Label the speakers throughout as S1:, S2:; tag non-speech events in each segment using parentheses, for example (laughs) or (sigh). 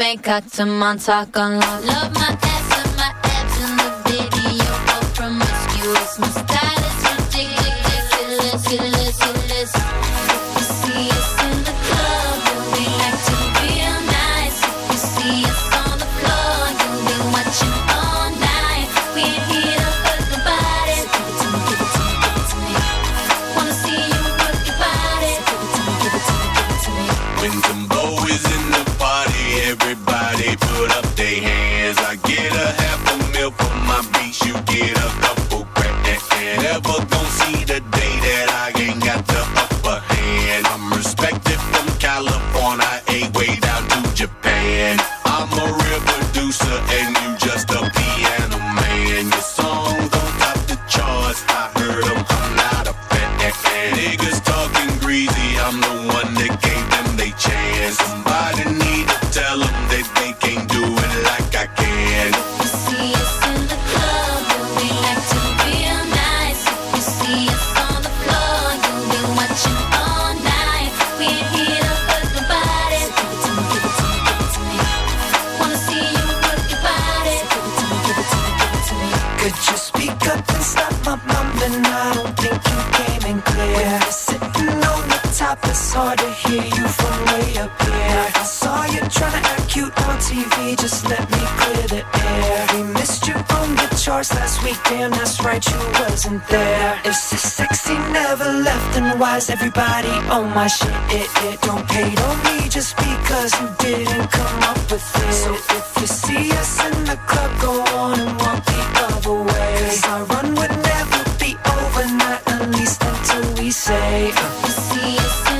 S1: Bangkok to Montauk on love. Love my
S2: TV, just let me clear the air. We missed you on the charts last week, damn, that's right, you wasn't there. If sexy never left, then why's everybody on my shit? It, it don't hate on me just because you didn't come up with it. So if you see us in the club, go on and walk the other way. 'Cause our run would never be over, not at least until we say.
S1: If you see us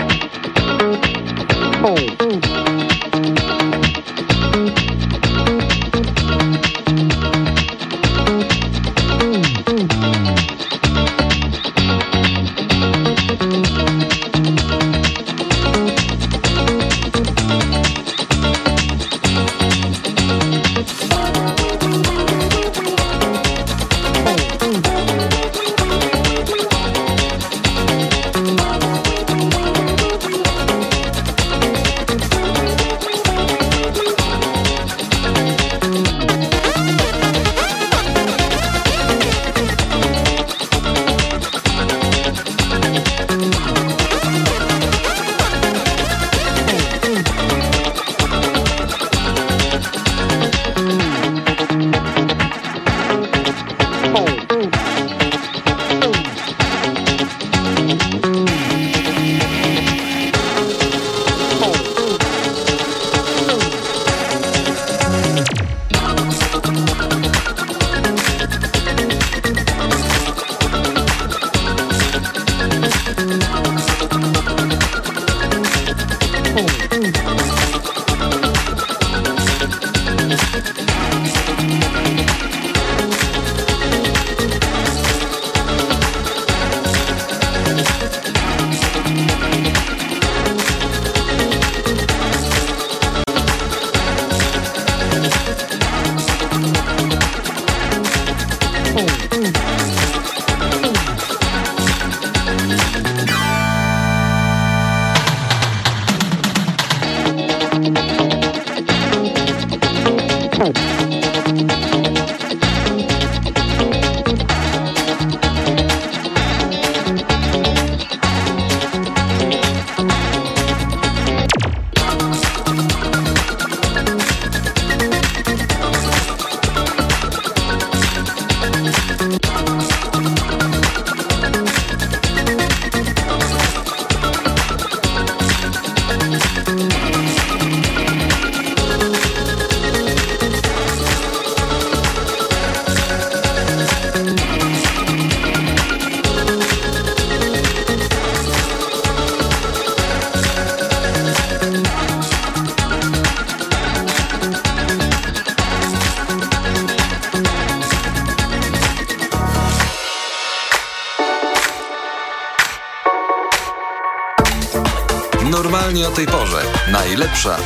S3: Aktualnie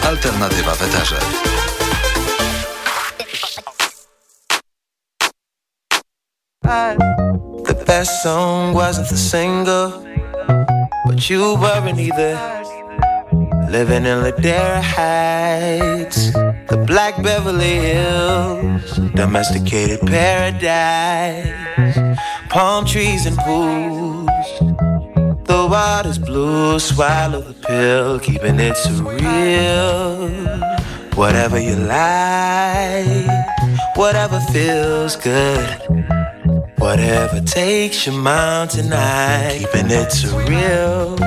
S3: alternatywa w eterze.
S4: The best song wasn't the single, but you weren't either. Living in Ladera Heights, the Black Beverly Hills, domesticated paradise, palm trees and pools. The water's blue, swallow the pill, keeping it surreal. Whatever you like, whatever feels good. Whatever takes your mind tonight, keeping it surreal.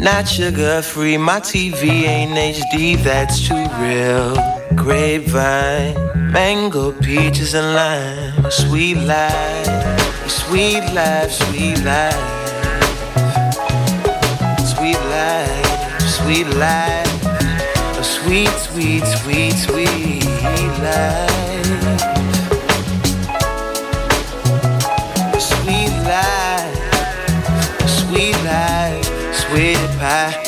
S4: Not sugar free, my TV ain't HD, that's too real. Grapevine, mango, peaches, and lime. Sweet life, sweet life, sweet life. Sweet life. A sweet, sweet, sweet, sweet life. Sweet life, a sweet life, sweet pie.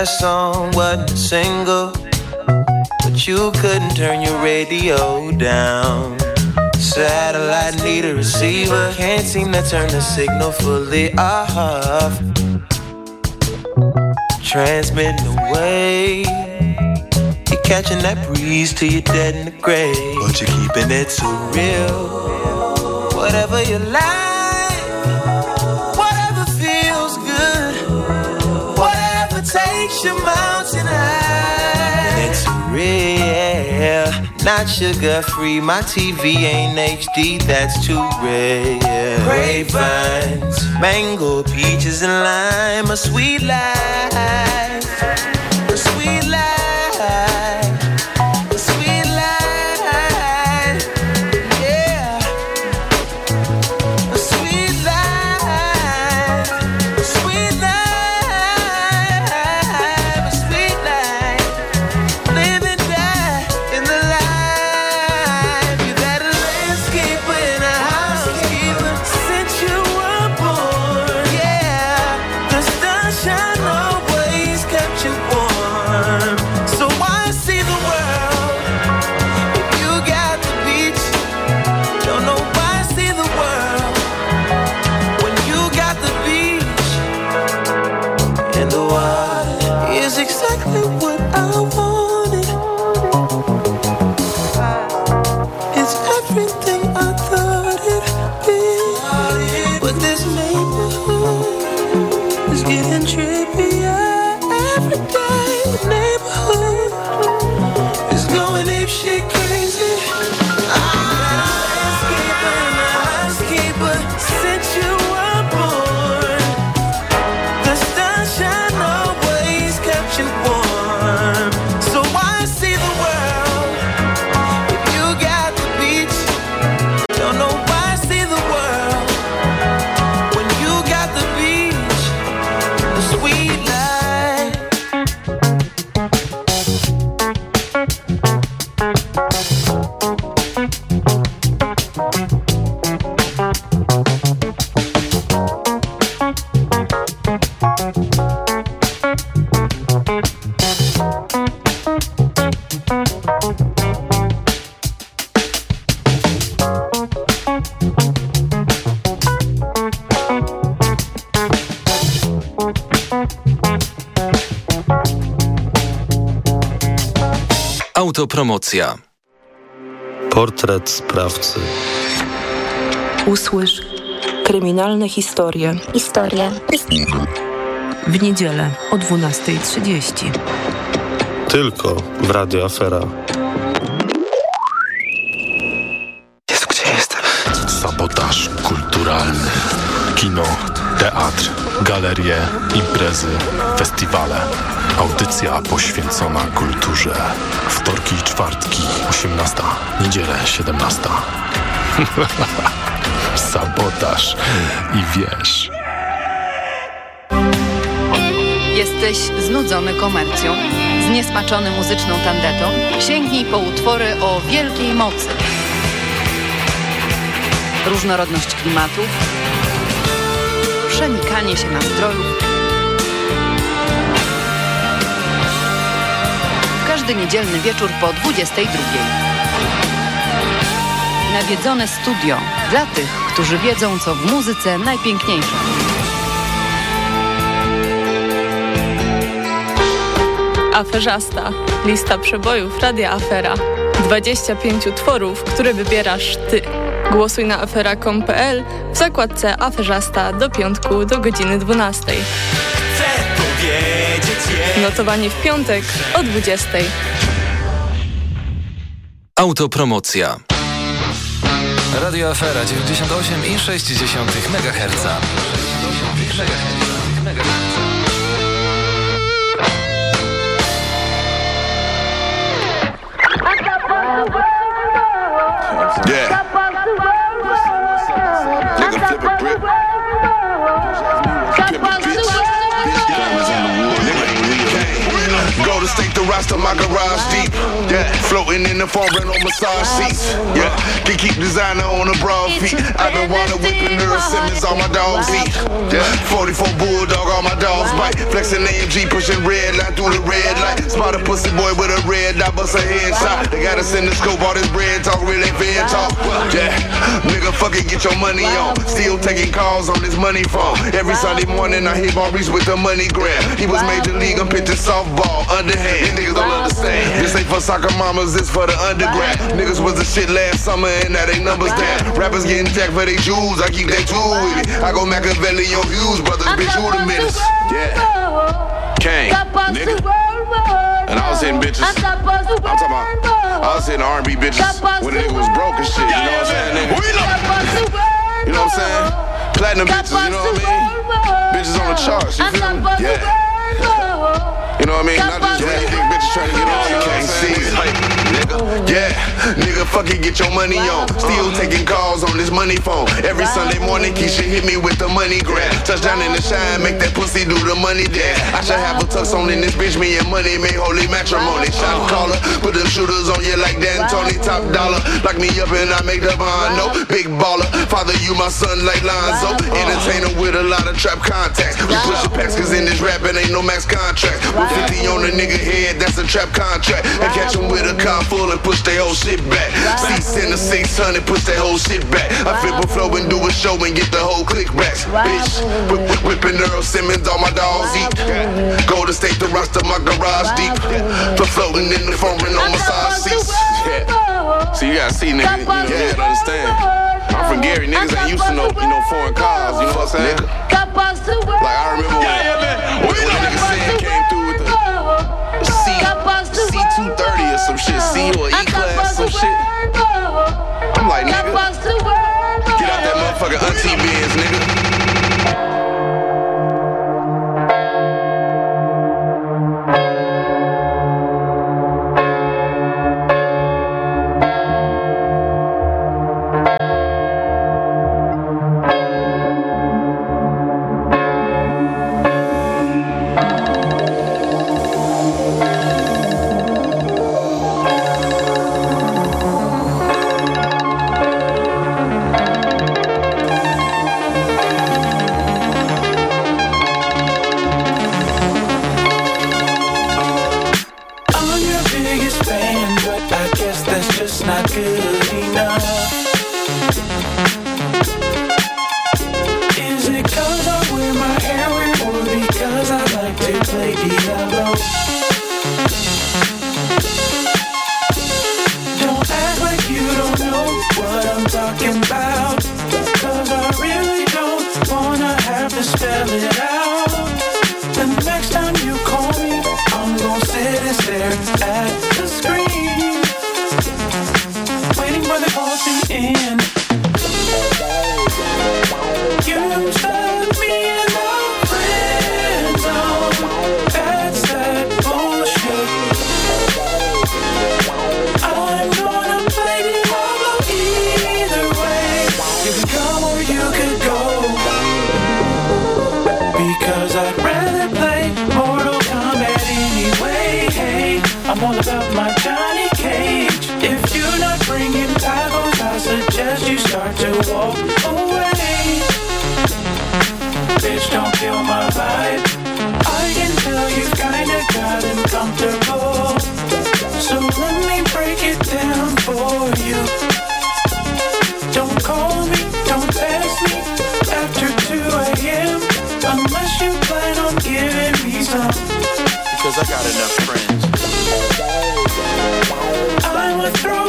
S4: Best song wasn't a single, but you couldn't turn your radio down. Satellite need a receiver, can't seem to turn the signal fully off. Transmitting away. You're catching that breeze till you're dead in the grave. But you're keeping it so real. Whatever you like, takes your mountain high. And it's real, not sugar free. My TV ain't HD, that's too rare. Grapevines, mango, peaches, and lime. A sweet life, a sweet life,
S3: Autopromocja.
S5: Portret sprawcy.
S6: Usłysz kryminalne historie
S7: Historia.
S6: w niedzielę o 12.30.
S5: Tylko w Radio Afera.
S4: Jezu, gdzie jestem?
S8: Sabotaż kulturalny. Kino, teatr, galerie, imprezy, festiwale. Audycja poświęcona kulturze. Wtorki i czwartki, 18. Niedzielę, 17. (laughs) Sabotaż i wiesz.
S7: Jesteś znudzony komercją, zniesmaczony muzyczną tandetą? Sięgnij po utwory o wielkiej mocy. Różnorodność klimatów, przenikanie się nastrojów. Każdy niedzielny wieczór po 22. Nawiedzone studio dla tych, którzy wiedzą, co w muzyce najpiękniejsze.
S9: Aferzasta. Lista przebojów Radia Afera. 25 utworów, które wybierasz Ty. Głosuj na afera.com.pl w zakładce Aferzasta do piątku do godziny 12. Notowanie w piątek o 20.
S3: Autopromocja. Radio Afera 98,6 MHz.
S10: Yeah. To state the roster, my garage deep. Yeah, floating in the foreign on massage seats. Yeah, can keep designer on the broad feet. I've been wanting whipping Earl Simmons, on my dogs eat. Yeah, 44 bulldog, on my dogs bite. Flexing AMG, pushing red line through the red light. Spot a pussy boy with a red dot, bust a headshot. They got us in the scope, all this bread talk, really fan talk. Yeah, nigga, fuck it, get your money on. Still taking calls on this money phone. Every Sunday morning, I hit Maurice with the money grab. He was major league, I'm pitching softball, underhand. Niggas don't understand. This ain't for soccer mamas, this for the undergrad. Niggas was the shit last summer, and now they numbers down. Rappers getting jacked for they jewels, I keep that tool with me. I go Machiavelli on Hughes, brothers, bitch, who the menace? Yeah. Kane, nigga. And I was hitting bitches. I'm talking about, I was hitting R&B bitches when the nigga was broke and shit. You know what I'm saying, nigga? You know what I'm saying? Platinum bitches, you know what I mean? Bitches on the charts, you feel me? Yeah. You know what I mean? Not just rich dick bitches trying to get on, you can't see it. Nigga. Yeah, nigga, fuck it, get your money on. Still taking calls on this money phone. Every Sunday morning, Keisha hit me with the money grab. Touchdown in the shine, make that pussy do the money dance. I should have a tux on in this bitch, me and money make holy matrimony. Shot caller, put them shooters on you like D'Antoni, top dollar. Lock me up and I make the bond, no big baller. Father, you my son like Lonzo. Entertainer with a lot of trap contacts. We push the packs, cause in this rapping ain't no max contract. With 50 on a nigga head, that's a trap contract. And catch 'em with a car full and push their whole shit back. Seats in the 600, push their whole shit back. I flip a flow and do a show and get the whole click back. Bitch, whip, whip, whipping Earl Simmons, all my dogs eat. Go to state the roster, my garage deep. For floating in the foreign on massage seats. Yeah. So you gotta see, nigga, you gotta understand. I'm from Gary, niggas ain't used to no, you know, foreign cars, you know what I'm saying? Like I remember when, when, when the nigga Sam came through with the C, C230 or some shit, C or E class, some shit. I'm like, nigga, get out that motherfucking auntie nigga.
S11: Because I
S12: got
S13: enough friends.
S12: Throw you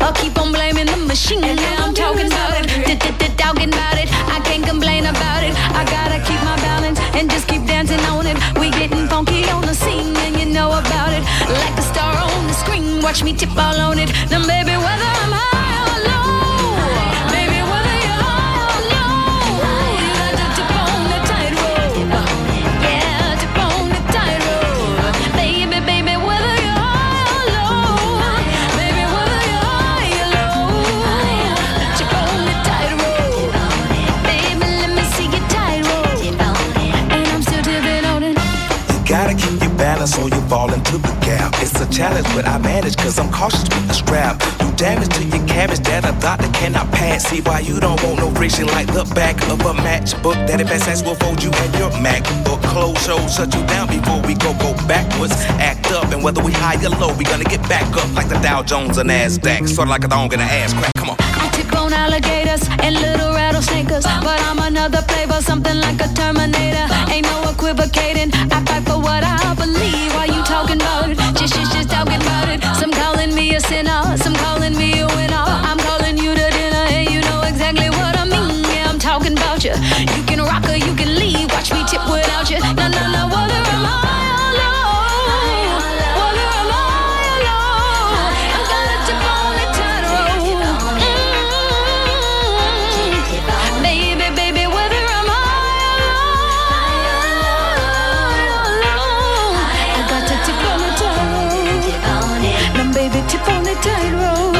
S11: I'll keep on blaming the machine. And now I'm talking about it. Talking about it. I can't complain about it. I gotta keep my balance and just keep dancing on it. We getting funky on the scene and you know about it. Like a star on the screen. Watch me tip all on it. Now, baby, whether
S13: fall into the gap. It's a challenge, but I manage cause I'm cautious with the strap. You damage to your cabbage that a doctor cannot pass. See why you don't want no friction like the back of a matchbook. Daddy best ass will fold you and your MacBook. Close shows shut you down before we go go backwards. Act up and whether we high or low, we gonna get back up like the Dow Jones and Nasdaq. Sorta like a dog in an ass crack.
S11: Alligators and little rattlesnakers, but I'm another flavor, something like a Terminator. Ain't no equivocating. I fight for what I believe. Why you talking about it? Just, just, just talking about it. Some calling me a sinner, some calling me a winner. I'm calling you to dinner, and you know exactly what I mean. Yeah, I'm talking about you. You can rock or you can leave. Watch me tip without you. No, no, no. Whether am I on the tightrope.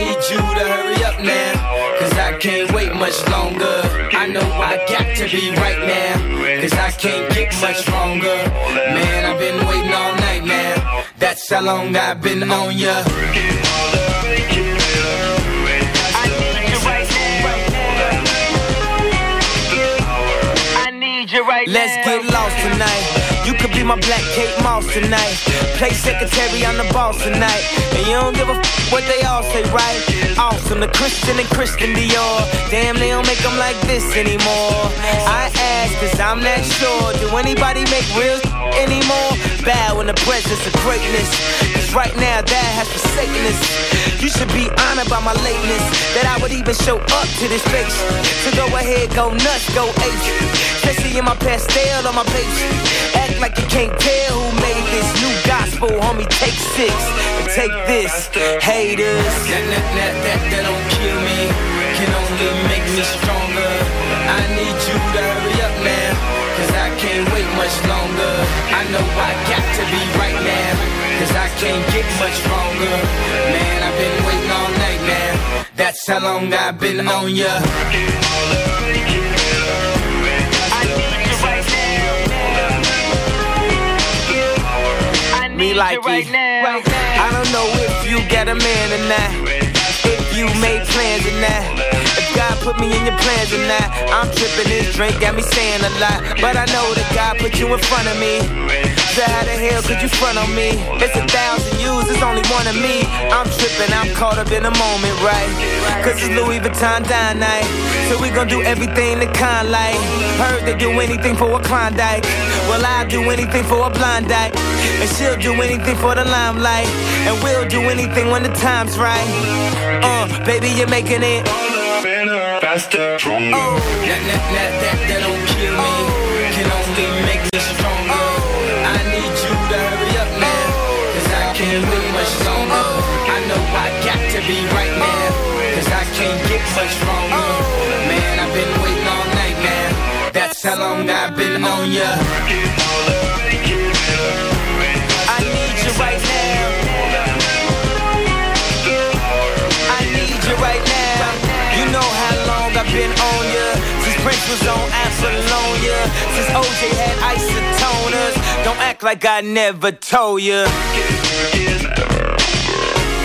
S14: Need you to hurry up now, cause I can't wait much longer. I know I got to be right now, cause I can't get much stronger. Man, that's how long I've been on ya. I need you right here I need you right Let's get lost tonight. You could be my black Kate Moss tonight. Play secretary, I'm the boss tonight. And you don't give a f- what they all say, right? Awesome, the Christian and Christian Dior. Damn, they don't make them like this anymore. I ask, cause I'm not sure. Do anybody make real anymore? Bow in the presence of greatness. Cause right now, that has forsaken us. You should be honored by my lateness. That I would even show up to this place. So go ahead, go nuts, go ape. Especially in my pastel on my page. Act like you can't tell who made this new gospel, homie. Take six and take this, haters. That, that, that, that don't kill me, can only make me stronger. I need you to hurry up now, cause I can't wait much longer. I know I got to be right now, cause I can't get much stronger. Man, I've been waiting all night now, that's how long I've been on ya. Me like it. I don't know if you got a man or not. Your plans or not. I'm tripping this drink, got me saying a lot. But I know that God put you in front of me. So how the hell could you front on me? It's a thousand yous, it's only one of me. I'm tripping, I'm caught up in the moment, right? Cause it's Louis Vuitton dine night. So we gon' do everything the kind like. Heard they do anything for a Klondike. Well, I'll do anything for a Blondike. And she'll do anything for the limelight. And we'll do anything when the time's right. Uh, baby, you're making it.
S15: Better, faster, stronger.
S14: Oh, that, that, that, that, that don't kill me. Oh. Can only make me stronger. Oh. I need you to hurry up now. Oh. Cause I can't wait much longer. Oh. I know I got to be right now. Cause I can't get much stronger. Man, I've been waiting all night now. That's how long I've been on ya. Been on ya. Since Prince was on Apollonia. Since OJ had isotoners. Don't act like I never told ya.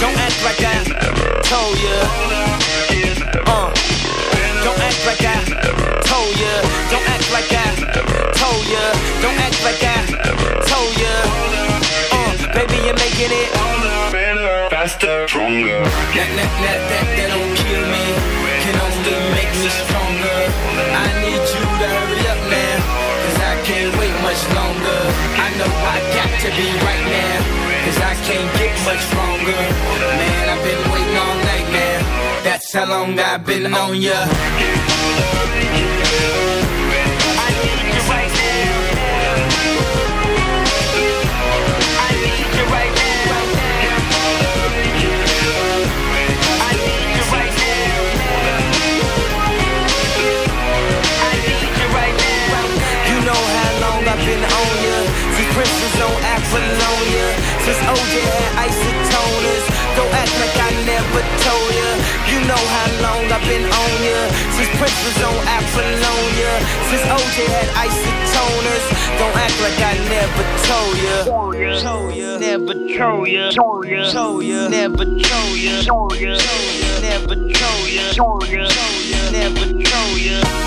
S14: Don't act like I told ya. Uh. Don't act like I told ya. Don't act like I told ya. Don't act like I told ya. Uh, baby, you're making it.
S15: Better, faster, stronger.
S14: That, that, that, that, that don't kill me. Can only make me stronger. I need you to hurry up now. Cause I can't wait much longer. I know I got to be right now. Cause I can't get much stronger. Man, I've been waiting all night now. That's how long I've been on ya.
S4: Was on Apollonia. Since OJ had isotoners. Don't act like I never told ya. Told ya. Never told ya. Told ya. Never told ya. Told ya. Never told ya. Told ya. Never told ya.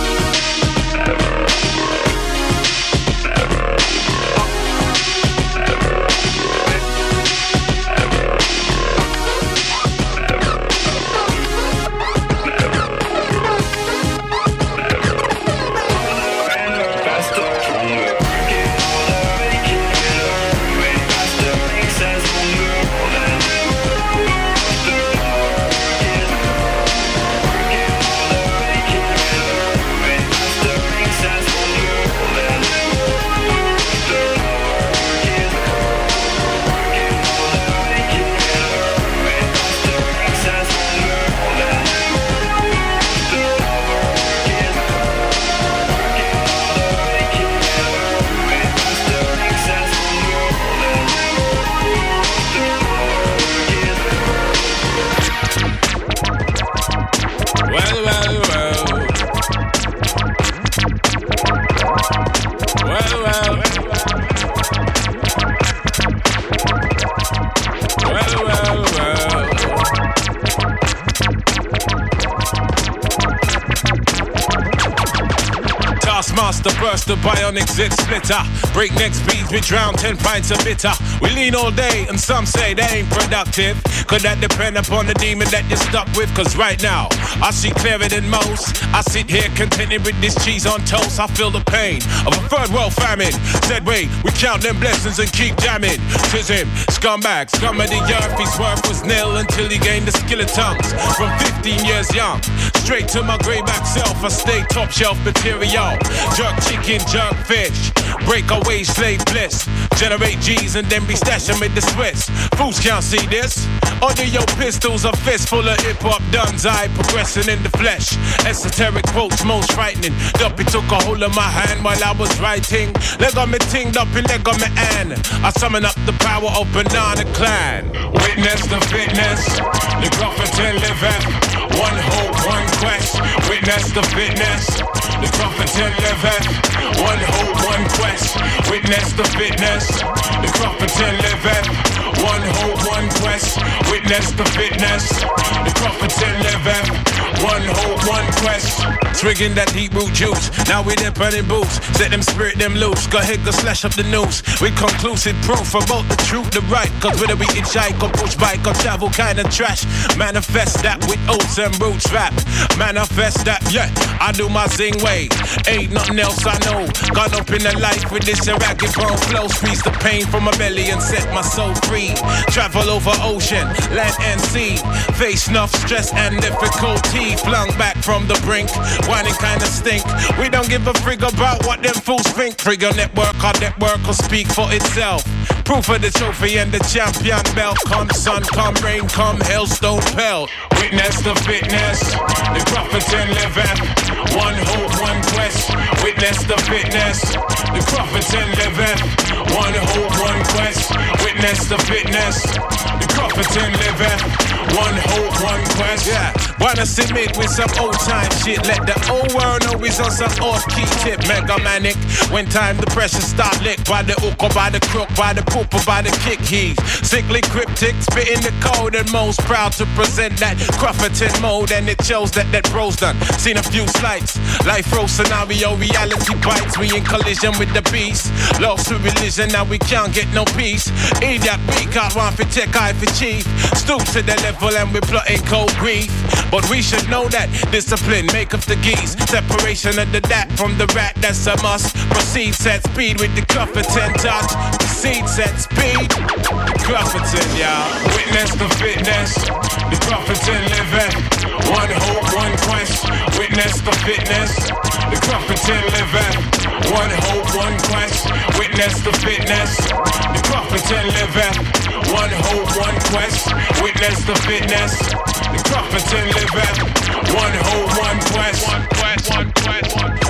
S16: Taskmaster burst the bionic zit splitter. Breakneck speeds, we drown 10 pints of bitter. We lean all day, and some say that ain't productive. Could that depend upon the demon that you're stuck with? Cause right now, I see clearer than most. I sit here contented with this cheese on toast. I feel the pain of a third world famine. Said, wait, we count them blessings and keep jamming. Tis him, scumbag, scum of the earth. His worth was nil until he gained the skill of tongues. From 15 years young, straight to my grayback self, I stay top shelf material. Jerk chicken, jerk fish. Break away slave bliss. Generate G's and then be stashing with the Swiss. Fools can't see this. Under your pistols, a fist full of hip hop duns. I progressing in the flesh. Esoteric quotes, most frightening. Duppy took a hold of my hand while I was writing. Leg on me ting, Duppy, leg on me an. I summon up the power of Banana Klan. Witness the fitness. The prophet Grufferton liveth. One hope, one quest. Witness the fitness. The prophet Grufferton liveth. One hope, one quest. Witness the fitness. The Grufferton liveth. One hope, one quest. Witness the fitness. The Grufferton liveth. One hope, one quest. Swigging that deep root juice. Now we there burning boots. Set them spirit them loose. Go ahead, go slash up the news. With conclusive proof about the truth, the right. Cause whether we hitchhike or push bike or travel kind of trash. Manifest that with oats and roots rap. Manifest that, yeah. I do my zing way. Ain't nothing else I know. Gone up in the life with this ragged bone flow. Squeeze the pain from my belly and set my soul free. Travel over ocean, land and sea. Face enough stress and difficulty. Flung back from the brink. Whining kinda stink. We don't give a frig about what them fools think. Trigger network, our network will speak for itself. Proof of the trophy and the champion belt. Come sun, come rain, come hailstone pelt. Witness the fitness, the Crofton liveth. One hope, one quest. Witness the fitness, the Crofton liveth. One hope, one quest. Witness the fitness, the Crofton liveth. One hope, one quest. Yeah, wanna submit with some old time shit. Let the old world know we's on some off key tip. Mega manic. When time the pressure start lick by the hook or by the crook, by the poop or by the kick heave. Sickly cryptic, spitting the code and most proud to present that Crufferton mode. And it shows that that bro's done. Seen a few slights. Life row scenario, reality bites. We in collision with the beast. Lost to religion, now we can't get no peace. Idiot, we can't want for tech, eye for chief. Stoop to the level and we plotting cold grief. But we should know that discipline make up the geese. Separation of the dat from the rat, that's a must. Proceed, set speed with the Crufferton touch. Proceed, set speed. Crufferton, y'all. Witness the fitness. The Crufferton living. One hope, one quest. Witness the fitness. The Crufferton living. One hope, one quest. Witness the fitness. The Crufferton living. One hope, one quest. Witness the fitness. The Crufferton living. One hope, one quest. One quest, one quest, one quest.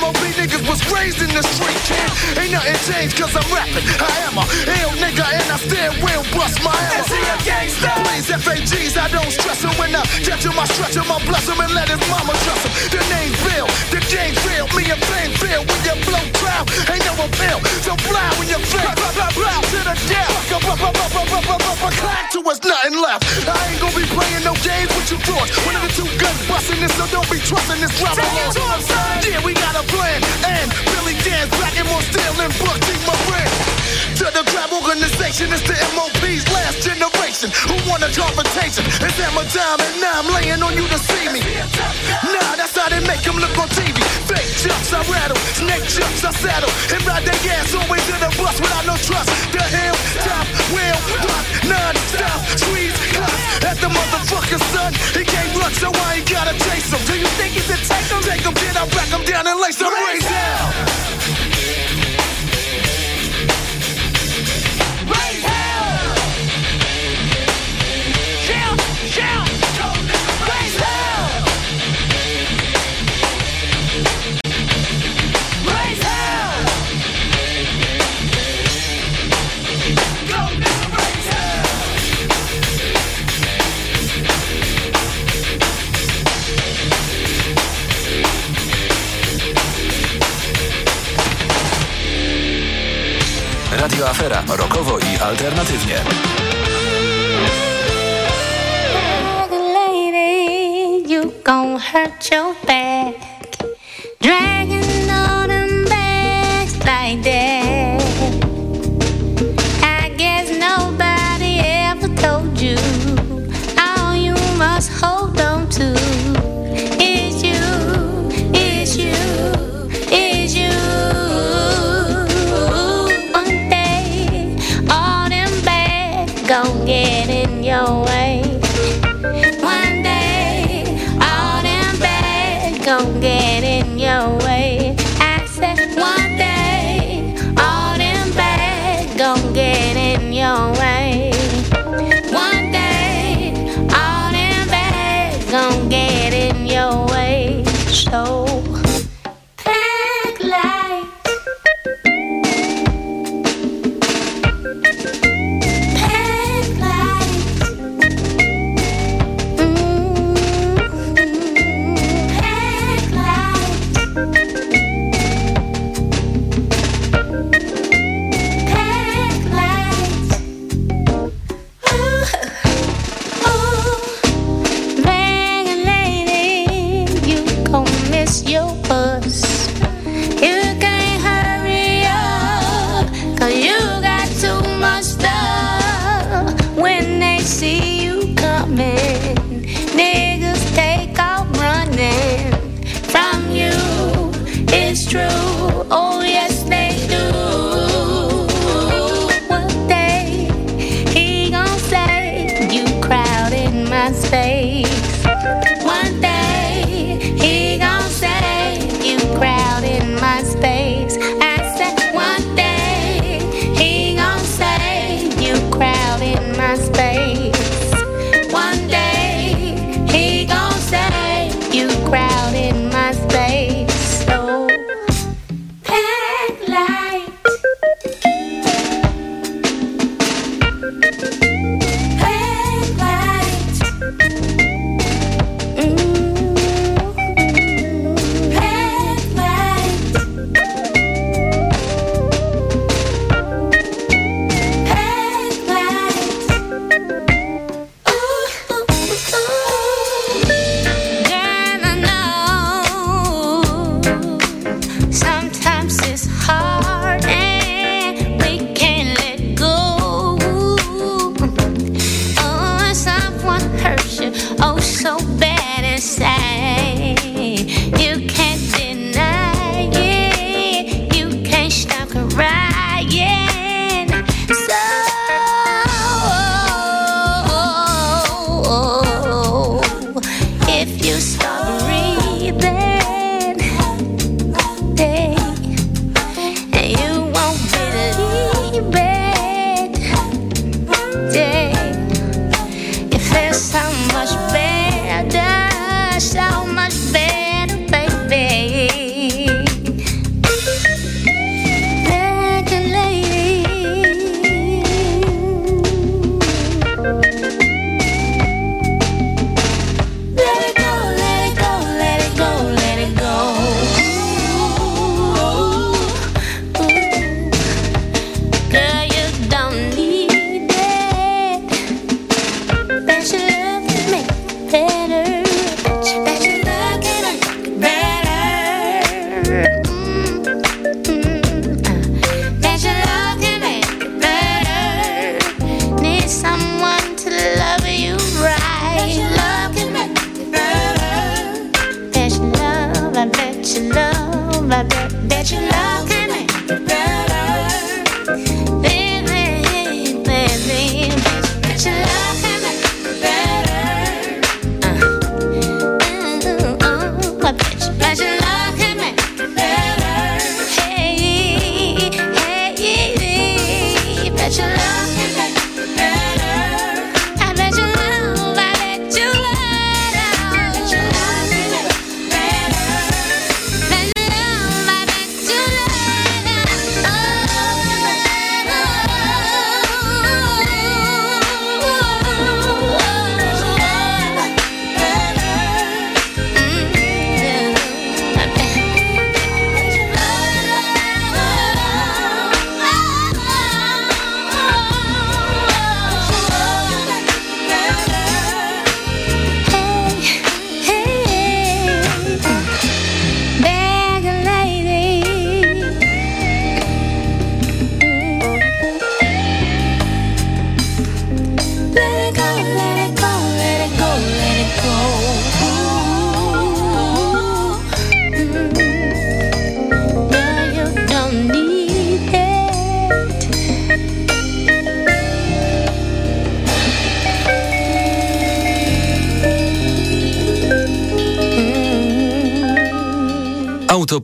S17: MOP niggas was raised in the street, kid. Ain't nothing changed cause I'm rapping. I am a ill nigga and I stand real, bust my ass. Is he a gangster? Please, FAGs, I don't stress him. When I catch him, I stretch him, I bless him and let his mama trust him. The name Bill, the game real. Me and pain feel when you blow crowd. Ain't no appeal, so fly when you feel. Blah, blah, blah, blah to the death. Clack to us, nothing left. I ain't gonna be playing no games with you, George. One of the two guns busting this, so don't be trusting this rubber. Yeah, we gotta plan, and Billy Danze back and more steel and Buck T, my friend. To the grab organization, it's the MOP's last generation who want a confrontation. It's hammer time, and now I'm laying on you to see me. Nah, that's how they make them look on TV. Fake jumps I rattle, snake jumps I saddle, and ride their ass always in the bus without no trust. The hill, top, wheel, rock, non-stop, squeeze, clap at the motherfucker, son. He can't run, so I ain't gotta chase him. Do you think he's a take him? Take him, then I back him down and like some raise now.
S3: Radio Afera. Rokowo i alternatywnie.
S18: lady, you gon' hurt your back. Dragging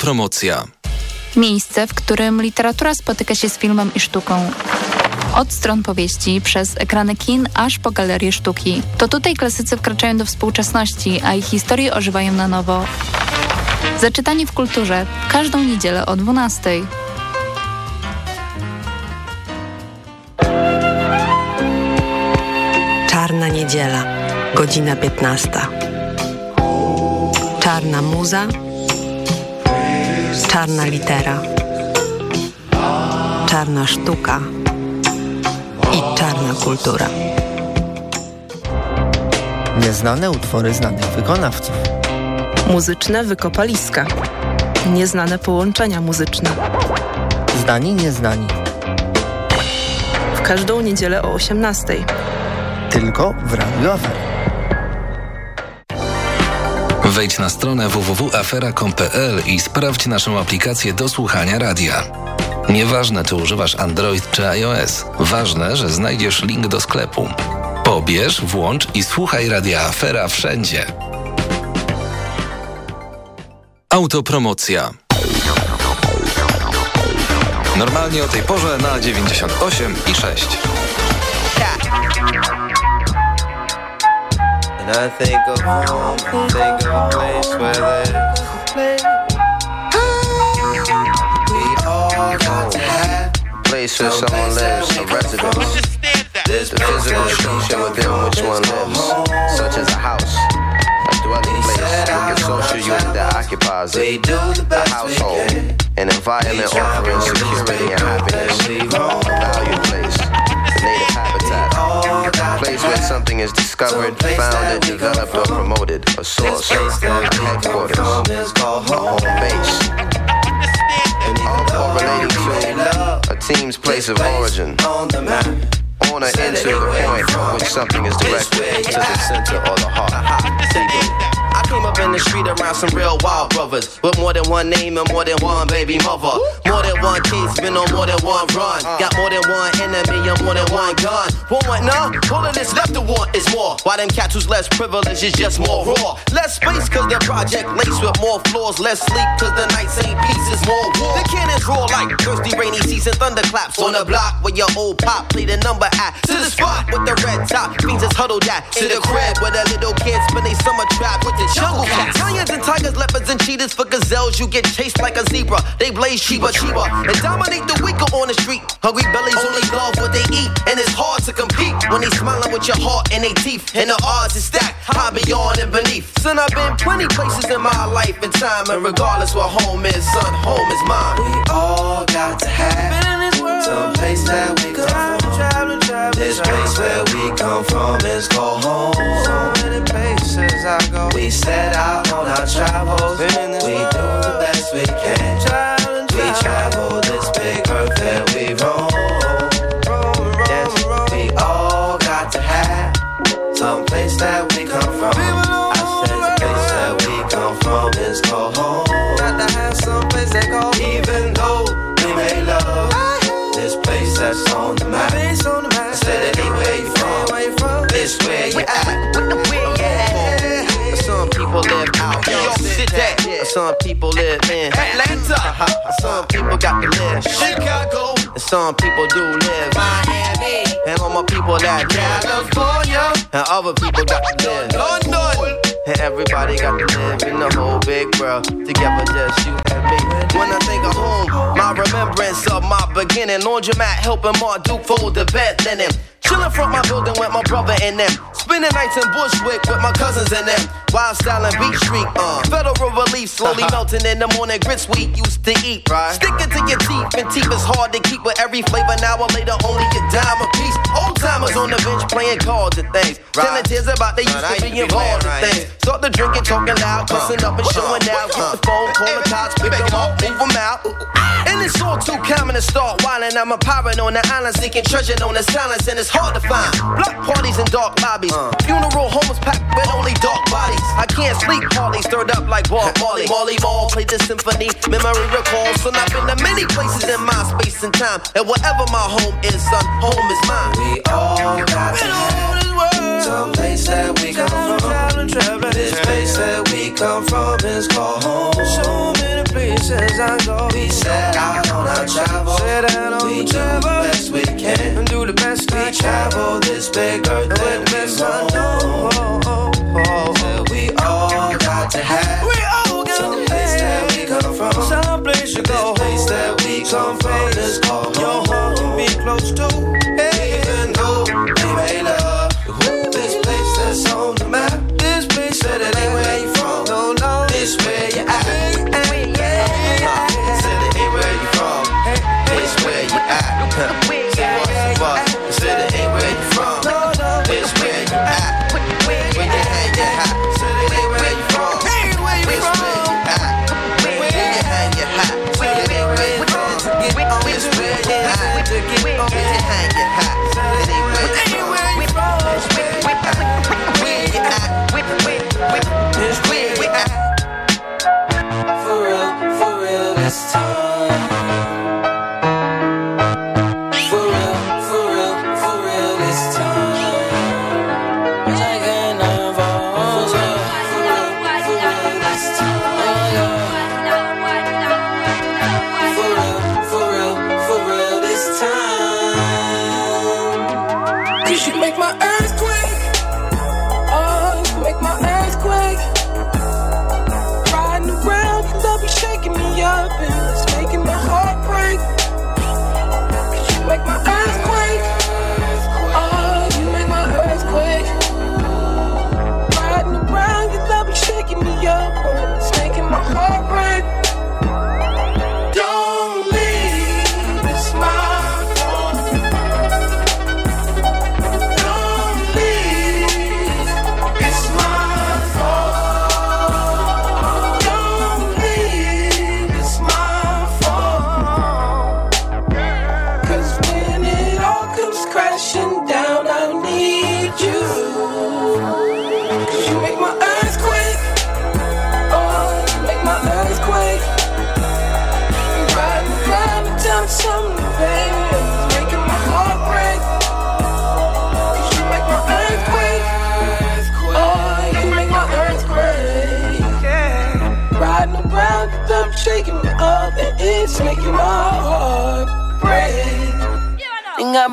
S3: Autopromocja.
S19: Miejsce, w którym literatura spotyka się z filmem i sztuką. Od stron powieści, przez ekrany kin, aż po galerie sztuki. To tutaj klasycy wkraczają do współczesności, a ich historie ożywają na nowo. Zaczytanie w kulturze. Każdą niedzielę o 12.
S20: Czarna niedziela, godzina 15. Czarna muza, czarna litera, czarna sztuka i czarna kultura.
S21: Nieznane utwory znanych wykonawców.
S6: Muzyczne wykopaliska. Nieznane połączenia muzyczne.
S21: Znani, nieznani.
S6: W każdą niedzielę o 18.
S21: Tylko w Radio Afera.
S3: Wejdź na stronę www.afera.com.pl i sprawdź naszą aplikację do słuchania radia. Nieważne, czy używasz Android czy iOS, ważne, że znajdziesz link do sklepu. Pobierz, włącz i słuchaj radia Afera wszędzie. Autopromocja. Normalnie o tej porze na 98 i 6.
S4: And I think of home, I think of a place where there's We all got to have. A place where someone lives, a residence. The physical structure within which one lives, such as a house, a dwelling place the social unit that occupies it, a household, an environment offering security and happiness, a valued place, place where something is discovered, founded, developed, or promoted, a source, a headquarters, a home base. All correlating to a team's place of origin, on or into the point from which something is directed to the center or the heart. (laughs)
S22: Came up in the street around some real wild brothers with more than one name and more than one baby mother. More than one case, been on more than one run. Got more than one enemy and more than one gun. One what now? All of this left to want is more. Why them cats who's less privileged is just more raw. Less space cause the project laced with more floors. Less sleep cause the nights ain't pieces, more war. The cannons roar like thirsty rainy season thunderclaps on the block where your old pop played a number at. To the spot with the red top, fiends is huddled at. To the crib where the little kids spend they summer trap with the jungle cats. Lions and tigers, leopards and cheetahs for gazelles. You get chased like a zebra. They blaze cheaper, cheaper. And dominate the weaker on the street. Hungry bellies only love what they eat. And it's hard to compete when they smiling with your heart and they teeth. And the odds is stacked high beyond and beneath. Son, I've been plenty places in my life and time. And regardless what home is, son, home is mine.
S4: We all got to have some place that we come This place where we come from is called home. So many places I go. We set out on our travels. We do the best we can. We travel this big earth and we roam. Yes, we all got to have some place that we some
S22: people live in Atlanta. Uh-huh. Some people got to live Chicago. And some people do live Miami. And all my people that California. And other people got to live London. And everybody got to live in the whole big world. Together, just you and me. When I think of home, my remembrance of my beginning. Laundromat helping Mark Duke fold the bed linen. Chillin' front my building with my brother and them. Spending nights in Bushwick with my cousins and them. Wild style and Beat Street, uh. Federal relief slowly melting in the morning. Grits we used to eat, right? Stick it to your teeth, and teeth is hard to keep with every flavor. Now or later, only a dime a piece. Old timers on the bench playing cards and things. Telling tears about they used to be involved in things. Start the drinking, talking loud, cussing up and showing out. Get the phone, call the cops, pick them up, move them out. And it's all too common to start whining. I'm a pirate on the island, seeking treasure on the silence, and it's hard to find. Block parties and dark lobbies. Uh. Funeral homes packed with only dark bodies. I can't sleep, Harley stirred up like Bob Marley. Marley Marl played the symphony, memory recalls. So I've been to many places in my space and time. And wherever my home is, son, home is mine. We all got to have some place that we come from. This place that we come from is called home. So many places I go. We set out on our travel. Set out on we do the best we can. And do the we travel this big earth. The best know. We all got to have. We all got some place that we come from. Some place you go. This place that we come from is called home. Your home be close to. Even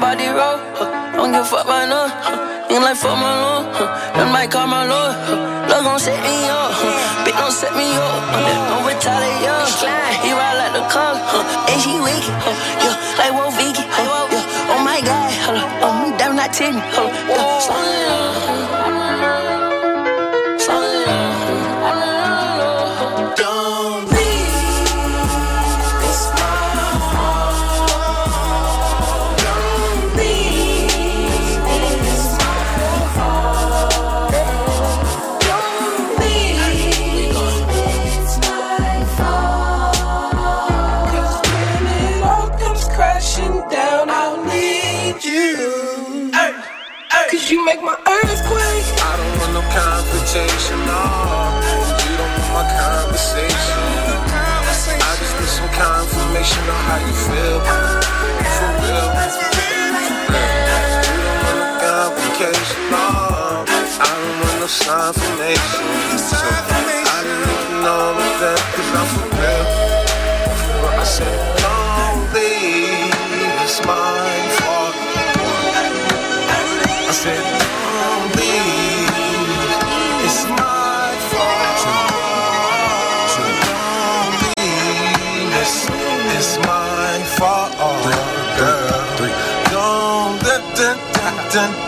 S23: body roll, huh. don't give a fuck by no. Huh. Ain't like fuck my lord, huh. that might call my lord. Huh. Love gon' set me up, huh. bitch don't set me up. Huh. Don't retaliate, huh. he ride like the car, huh. and she wicked, huh. yeah, like Wolf Vicky, huh. yeah. oh my god, huh. oh me damn not ten, huh. yeah. Slow down,
S24: how you feel. For real. Don't no. I don't want no. So I didn't to know said, cause I'm for real. I said,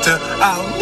S24: dun,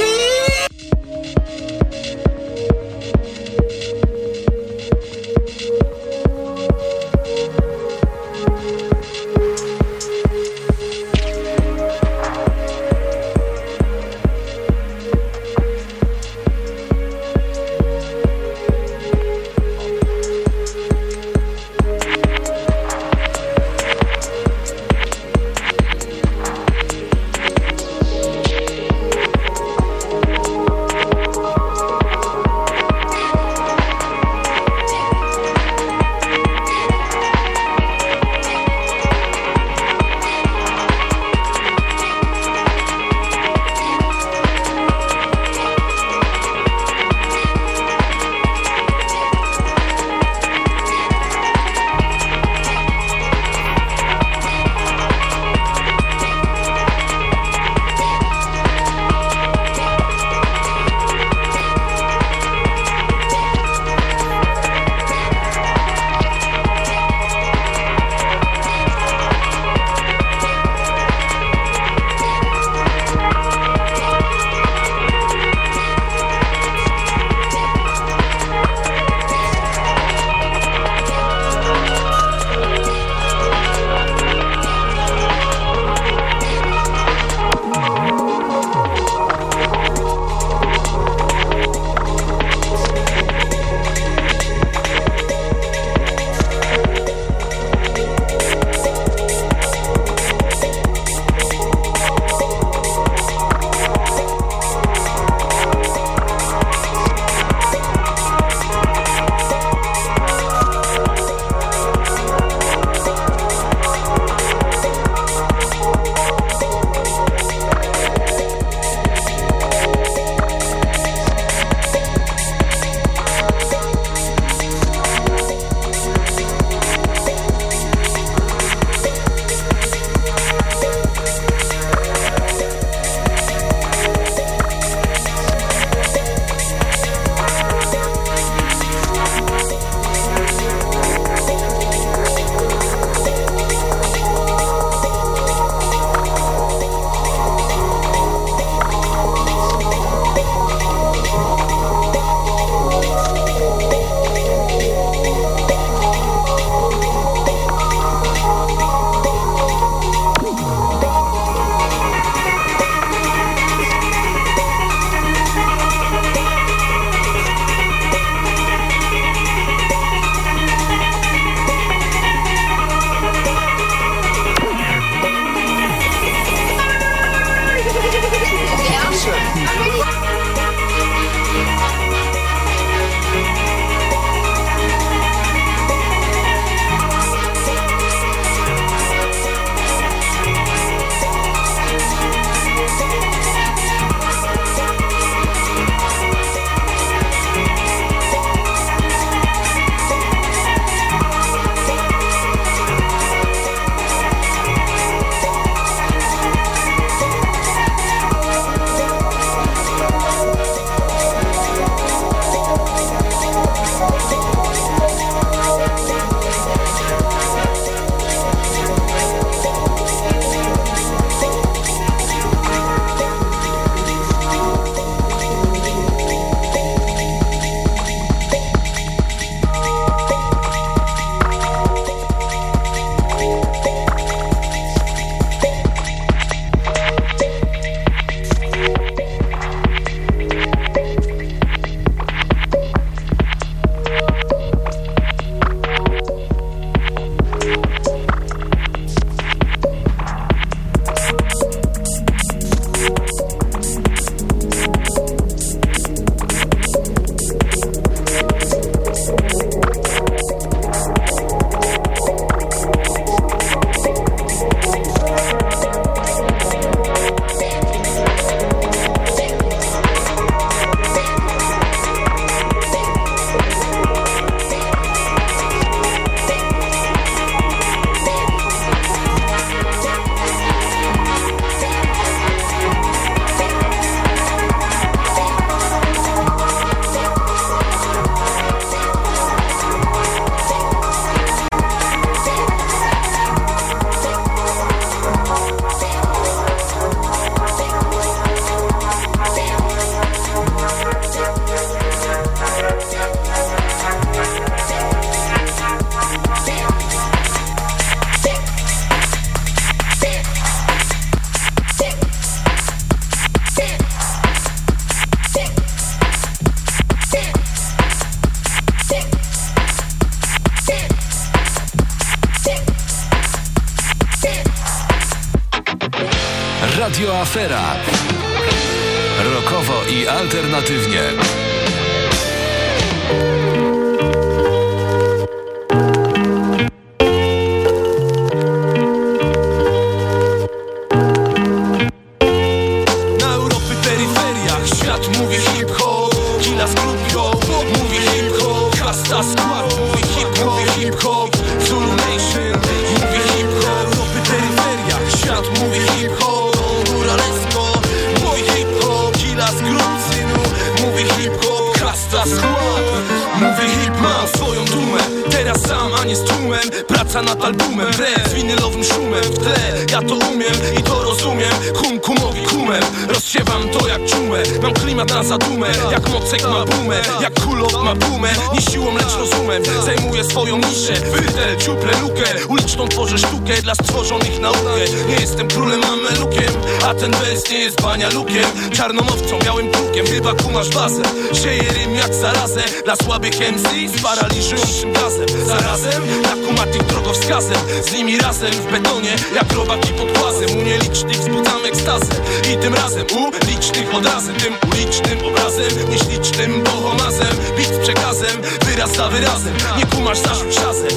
S25: Praca nad albumem Wbrew winylowym szumem w tle. Ja to umiem i to rozumiem. Kum kumowi kumem. Rozsiewam to jak czumę. Mam klimat na zadumę Jak mocek ma bumę Jak kulot ma bumę. Nie siłą, lecz rozumem. Zajmuję swoją niszę. Wydel, dziuplę, lukę. Uliczną tworzę sztukę Dla stworzonych naukę Nie jestem królem, a melukiem A ten wers nie jest bania lukiem Czarnomowcą, białym krukiem Chyba kumasz bazę. Sieje rym jak zarazę. Dla słabych MC z paraliżującym gazem. Zarazem dla kumatych drogowskazem Z nimi razem w betonie Jak robaki pod głazem U nielicznych wzbudzam ekstazę I tym razem u licznych odrazem Tym ulicznym obrazem Nieślicznym bohomazem. Bit przekazem Wyraz za wyrazem Nie kumasz zarzuć szazem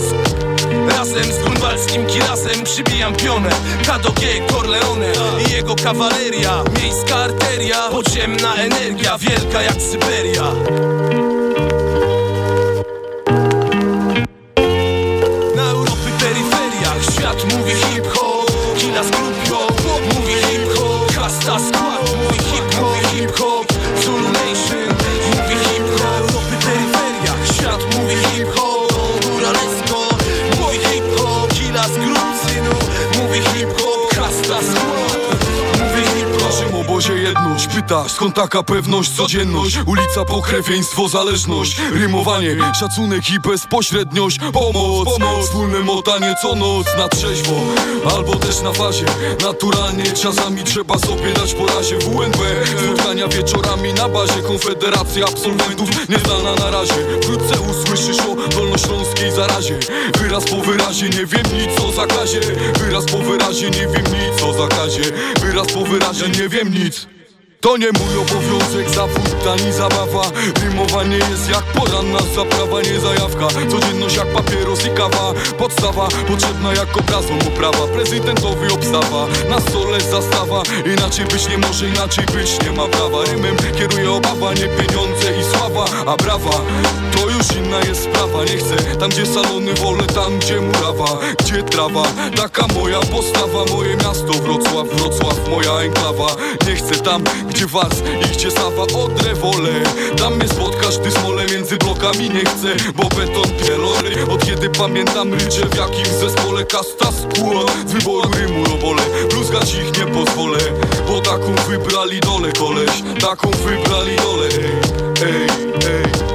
S25: Razem z grunwaldzkim kirasem przybijam pionę K.do.G. Corleone i jego kawaleria. Miejska arteria, podziemna energia Wielka jak Syberia
S26: Pytasz skąd taka pewność, codzienność? Ulica, pokrewieństwo, zależność. Rymowanie, szacunek i bezpośredniość. Pomoc, pomoc, wspólne motanie co noc Na trzeźwo, albo też na fazie. Naturalnie czasami trzeba sobie dać po razie. WNB, spotkania wieczorami na bazie. Konfederacja absolwentów nieznana na razie. Wkrótce usłyszysz o dolnośląskiej zarazie. Wyraz po wyrazie, nie wiem nic o zakazie. Wyraz po wyrazie, nie wiem nic o zakazie. Wyraz po wyrazie, nie wiem nic to nie mój obowiązek, zawód ani zabawa. Rymowanie jest jak poranna zaprawa, nie zajawka. Codzienność jak papieros i kawa. Podstawa potrzebna jak obrazom oprawa Prezydentowi obstawa, na stole zastawa. Inaczej być nie może, inaczej być nie ma prawa. Rymem kieruje obawa, nie pieniądze i sława. A brawa, to już inna jest sprawa. Nie chcę tam gdzie salony, wolę tam gdzie murawa. Gdzie trawa, taka moja postawa. Moje miasto Wrocław, Wrocław, moja enklawa. Nie chcę tam gdzie was i gdzie sawa od rewole Tam mnie spotkasz, ty smole między blokami nie chcę Bo beton pielory. Od kiedy pamiętam rycie w jakim zespole Kasta skóra z wyboru rymu robole Bluzgać ich nie pozwolę Bo taką wybrali dole koleś. Taką wybrali dole. Ej, ej, ej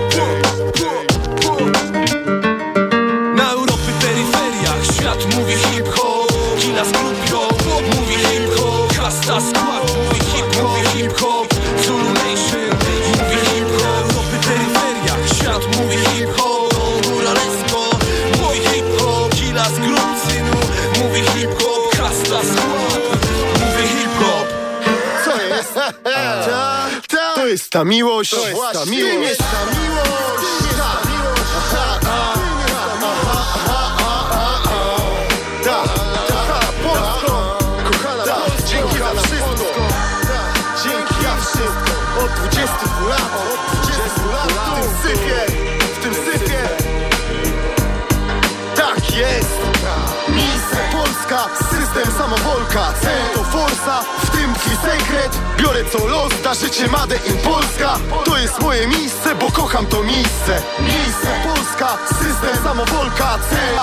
S27: ta miłość, to jest ta miłość. Kim jest ta miłość? Ta miłość, ta, ta. Od 22 lat, od 20 lat. W tym sypie, w tym sypie. Tak jest! Miejsce Polska, system samowolka. Biorę co los, da życie Made in Polska. To jest moje miejsce, bo kocham to miejsce. Miejsce Polska, system samowolka Cel